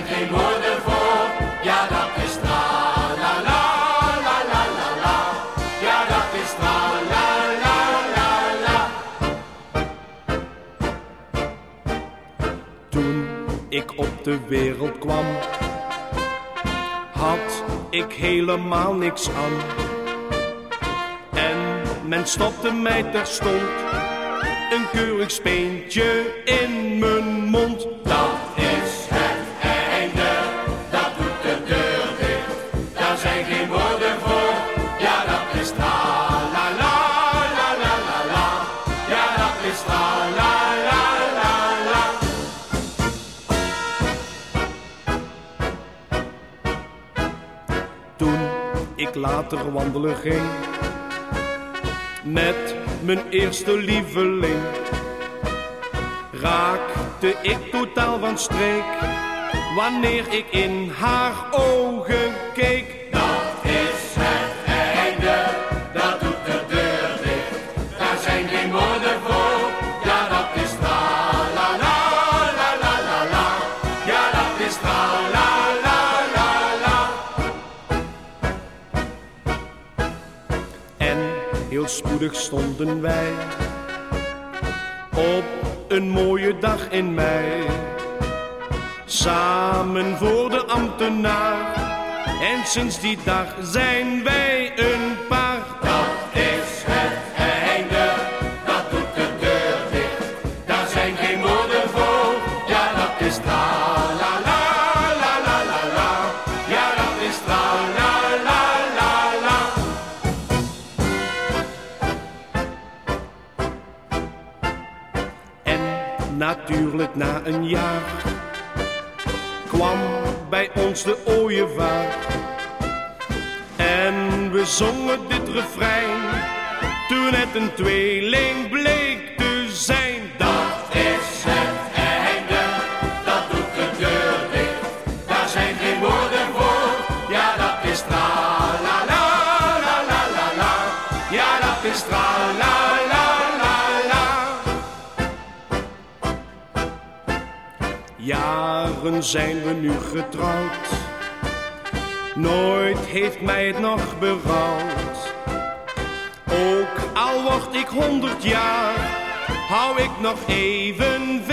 geen woorden voor. Ja, dat is la la la la la. Ja, dat is la la la la la. Toen ik op de wereld kwam, had ik helemaal niks aan. En men stopte mij terstond een keurig speentje in mijn mond. Toen ik later wandelen ging met mijn eerste lieveling, raakte ik totaal van streek wanneer ik in haar ogen keek. Spoedig stonden wij op een mooie dag in mei. Samen voor de ambtenaar. En sinds die dag zijn wij een paar. Dat is het einde, dat doet de deur dicht. Daar zijn geen woorden voor, ja dat is tra natuurlijk na een jaar kwam bij ons de ooievaar. En we zongen dit refrein toen het een tweeling bleek te zijn. Dat is het einde, dat doet de deur dicht. Daar zijn geen woorden voor, ja dat is tra la la la la la la. Ja dat is tra la Jaren zijn we nu getrouwd. Nooit heeft mij het nog berouwd. Ook al word ik honderd jaar, hou ik nog even